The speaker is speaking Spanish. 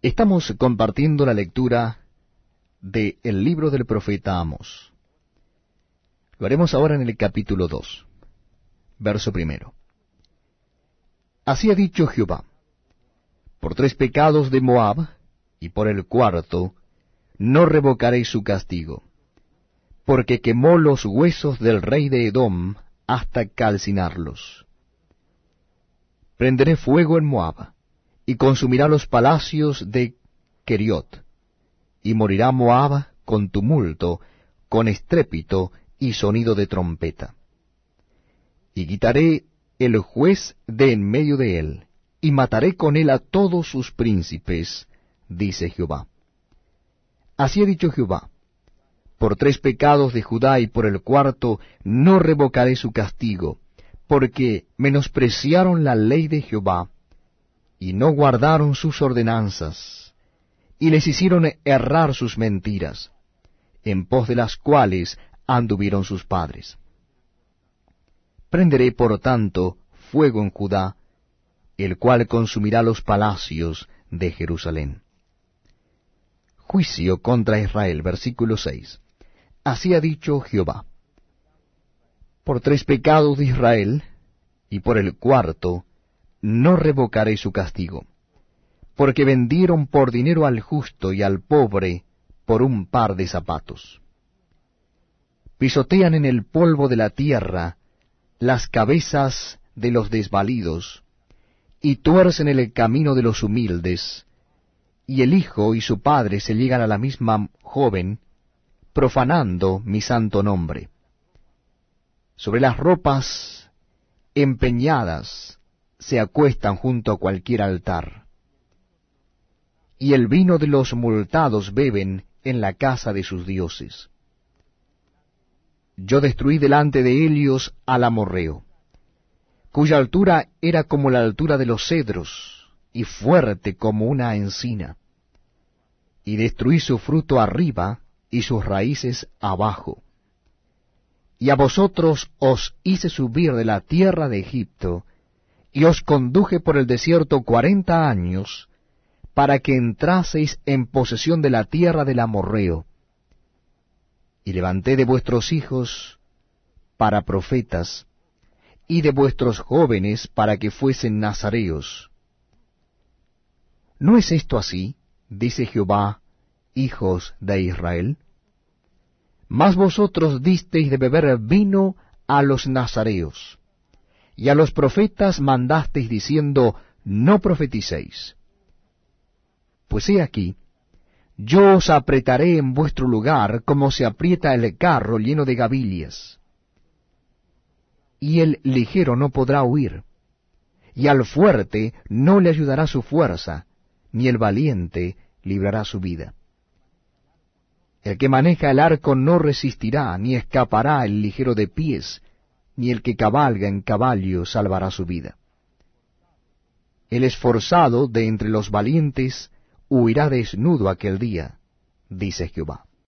Estamos compartiendo la lectura de el libro del profeta Amos. Lo haremos ahora en el capítulo 2, verso primero. Así ha dicho Jehová, por tres pecados de Moab, y por el cuarto, no revocaré su castigo, porque quemó los huesos del rey de Edom hasta calcinarlos. Prenderé fuego en Moab, y consumirá los palacios de Keriot, y morirá Moab con tumulto, con estrépito y sonido de trompeta. Y quitaré el juez de en medio de él, y mataré con él a todos sus príncipes, dice Jehová. Así ha dicho Jehová, por tres pecados de Judá y por el cuarto no revocaré su castigo, porque menospreciaron la ley de Jehová, y no guardaron sus ordenanzas, y les hicieron errar sus mentiras, en pos de las cuales anduvieron sus padres. Prenderé, por tanto, fuego en Judá, el cual consumirá los palacios de Jerusalén. Juicio contra Israel, versículo 6. Así ha dicho Jehová. Por tres pecados de Israel, y por el cuarto, no revocaré su castigo, porque vendieron por dinero al justo y al pobre por un par de zapatos. Pisotean en el polvo de la tierra las cabezas de los desvalidos, y tuercen el camino de los humildes, y el hijo y su padre se llegan a la misma joven, profanando mi santo nombre. Sobre las ropas empeñadas se acuestan junto a cualquier altar. Y el vino de los multados beben en la casa de sus dioses. Yo destruí delante de ellos al amorreo, cuya altura era como la altura de los cedros, y fuerte como una encina. Y destruí su fruto arriba y sus raíces abajo. Y a vosotros os hice subir de la tierra de Egipto, y os conduje por el desierto cuarenta años, para que entraseis en posesión de la tierra del amorreo. Y levanté de vuestros hijos para profetas, y de vuestros jóvenes para que fuesen nazareos. ¿No es esto así? dice Jehová, hijos de Israel. Mas vosotros disteis de beber vino a los nazareos y a los profetas mandasteis diciendo, no profeticéis. Pues he aquí, yo os apretaré en vuestro lugar como se aprieta el carro lleno de gavillas. Y el ligero no podrá huir, y al fuerte no le ayudará su fuerza, ni el valiente librará su vida. El que maneja el arco no resistirá, ni escapará el ligero de pies, ni el que cabalga en caballo salvará su vida. El esforzado de entre los valientes huirá desnudo aquel día, dice Jehová.